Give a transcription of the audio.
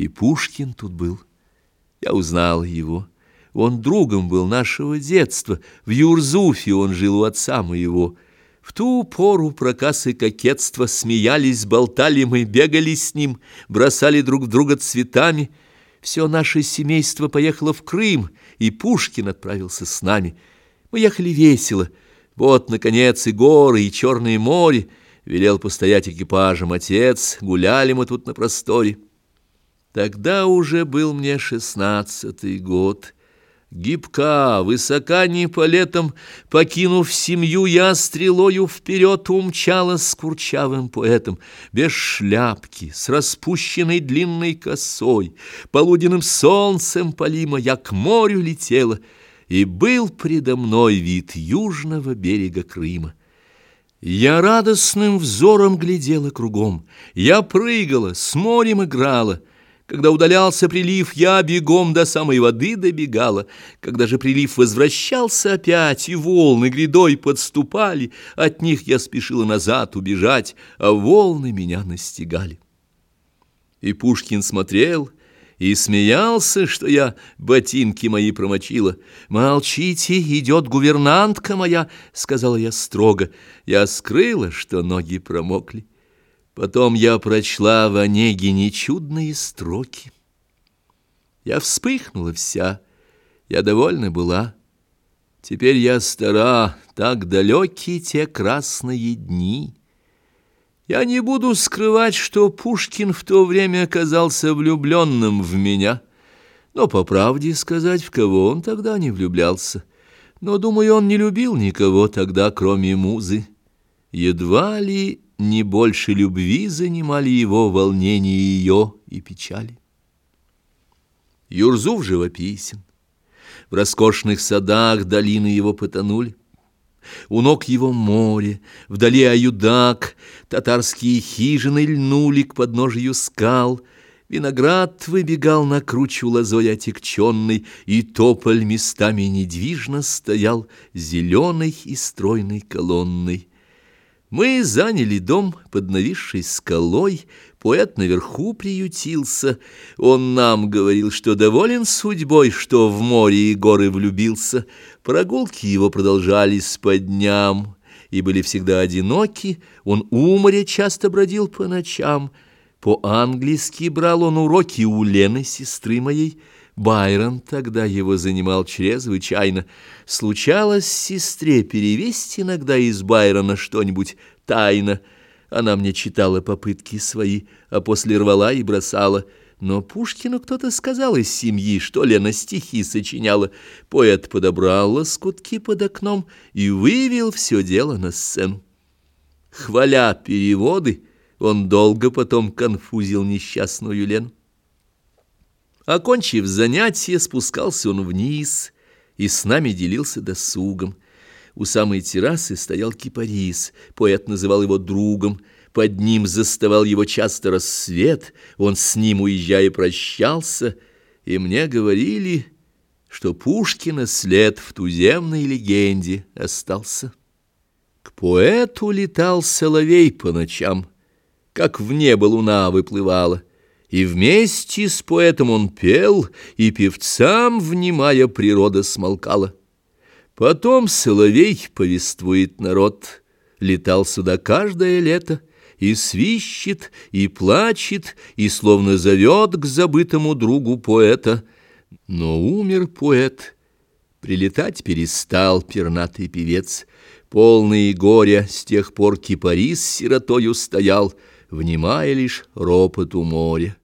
И Пушкин тут был. Я узнал его. Он другом был нашего детства. В Юрзуфе он жил у отца моего. В ту пору проказ и кокетство смеялись, болтали мы, бегали с ним, бросали друг друга цветами. Все наше семейство поехало в Крым, и Пушкин отправился с нами. Мы ехали весело. Вот, наконец, и горы, и Черное море. Велел постоять экипажем отец, гуляли мы тут на просторе. Тогда уже был мне шестнадцатый год — Гибка, высока не по летам, покинув семью, я стрелою вперед умчалась с курчавым поэтом, без шляпки, с распущенной длинной косой, полуденным солнцем полима я к морю летела, и был предо мной вид южного берега Крыма. Я радостным взором глядела кругом, я прыгала, с морем играла — когда удалялся прилив, я бегом до самой воды добегала. Когда же прилив возвращался опять, и волны грядой подступали, от них я спешила назад убежать, а волны меня настигали. И Пушкин смотрел и смеялся, что я ботинки мои промочила. «Молчите, идет гувернантка моя», — сказала я строго. Я скрыла, что ноги промокли. Потом я прочла в Онегине чудные строки. Я вспыхнула вся, я довольна была. Теперь я стара, так далеки те красные дни. Я не буду скрывать, что Пушкин в то время оказался влюбленным в меня. Но, по правде сказать, в кого он тогда не влюблялся. Но, думаю, он не любил никого тогда, кроме музы. Едва ли не больше любви занимали его волнение ее и печали. Юрзув живописен. В роскошных садах долины его потонули. У ног его море, вдали аюдак, татарские хижины льнули к подножию скал, Виноград выбегал на кручу лозой отекченной, И тополь местами недвижно стоял, Зеленой и стройной колонной. Мы заняли дом под нависшей скалой, поэт наверху приютился. Он нам говорил, что доволен судьбой, что в море и горы влюбился. Прогулки его продолжались по дням и были всегда одиноки. Он у моря часто бродил по ночам. По-английски брал он уроки у Лены, сестры моей, Байрон тогда его занимал чрезвычайно. Случалось сестре перевести иногда из Байрона что-нибудь тайно. Она мне читала попытки свои, а после рвала и бросала. Но Пушкину кто-то сказал из семьи, что Лена стихи сочиняла. Поэт подобрал лоскутки под окном и вывел все дело на сцену. Хваля переводы, он долго потом конфузил несчастную Лену. Окончив занятие, спускался он вниз и с нами делился досугом. У самой террасы стоял кипарис, поэт называл его другом, под ним заставал его часто рассвет, он с ним, уезжая, прощался, и мне говорили, что Пушкина след в туземной легенде остался. К поэту летал соловей по ночам, как в небо луна выплывала, и вместе с поэтом он пел, и певцам, внимая, природа смолкала. Потом соловей, повествует народ, летал сюда каждое лето, и свищет, и плачет, и словно зовет к забытому другу поэта. Но умер поэт, прилетать перестал пернатый певец, полный горя с тех пор кипарис сиротою стоял, внимая лишь ропоту моря.